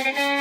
angpaunya dong.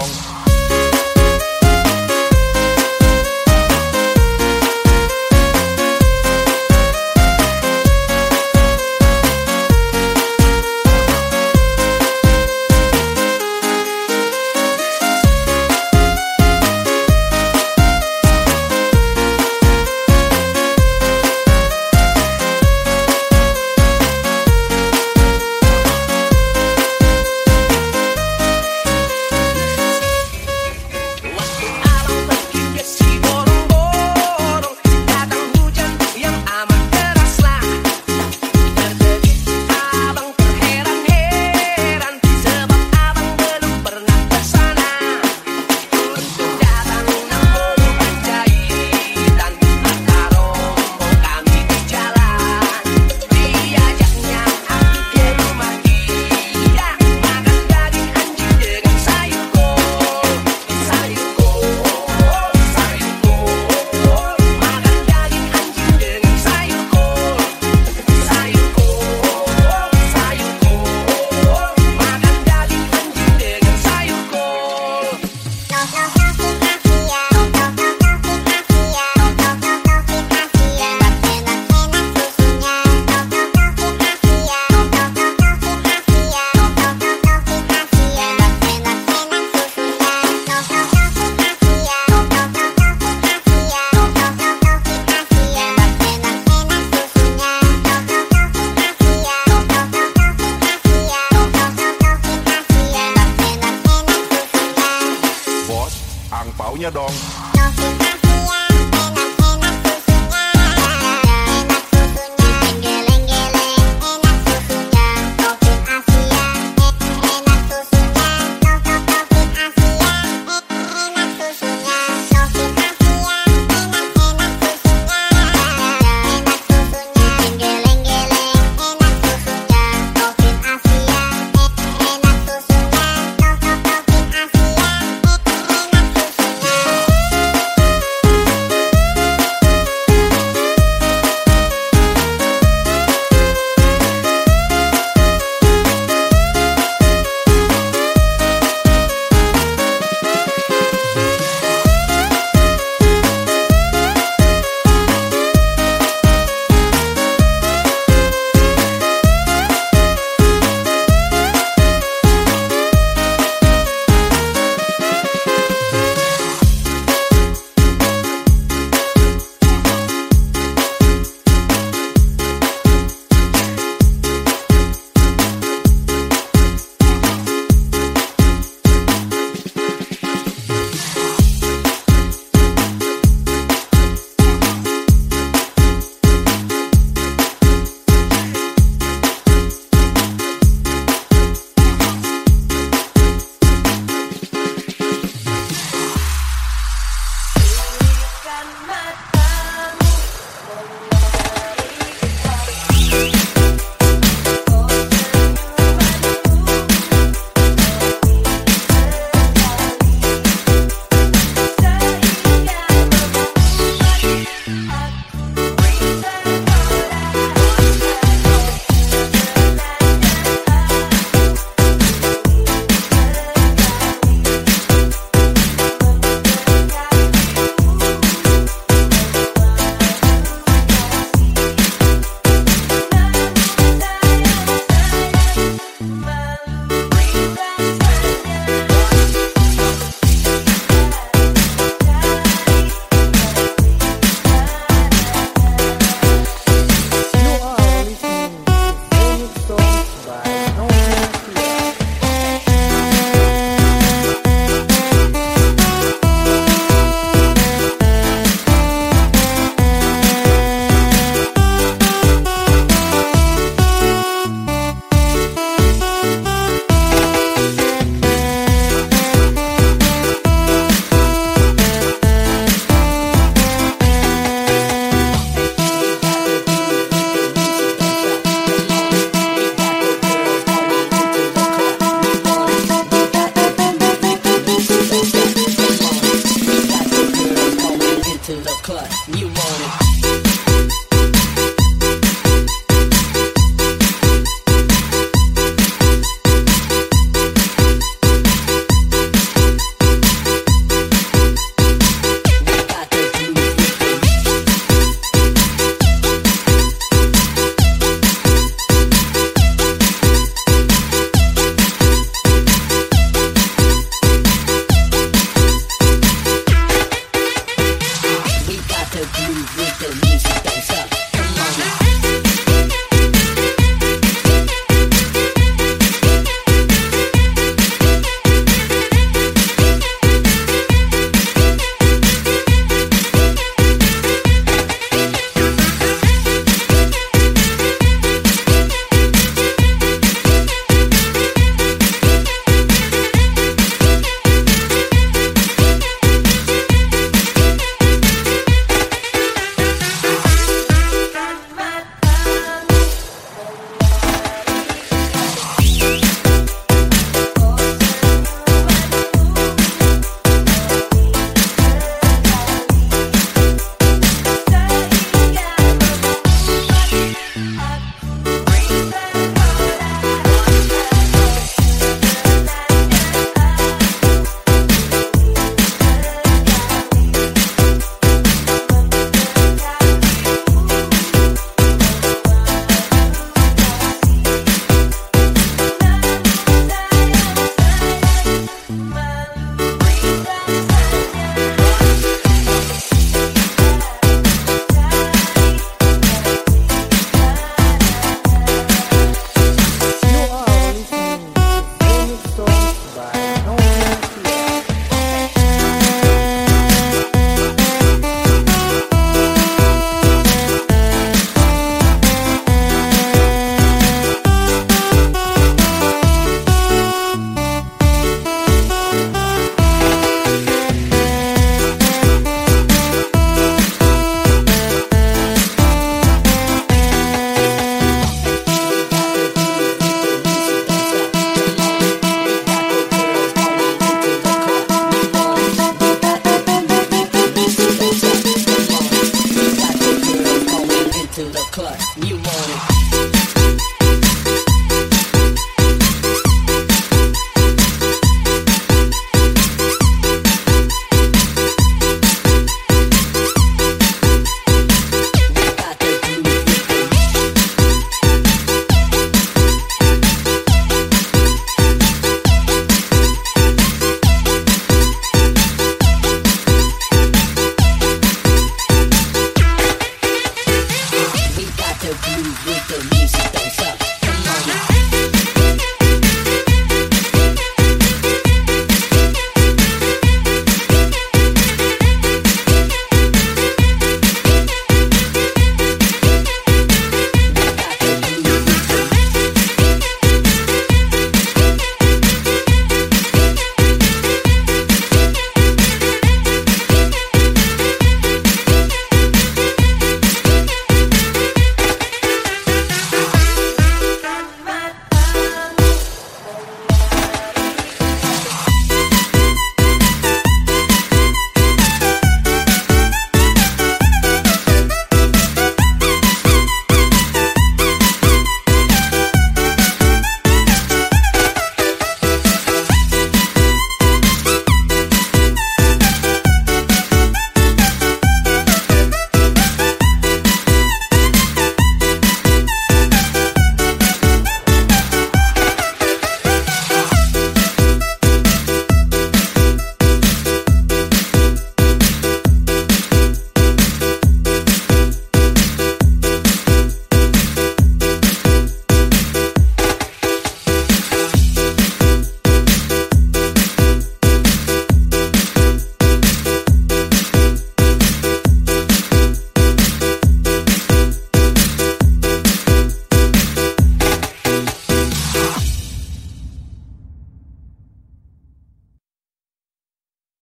Angpaunya dong.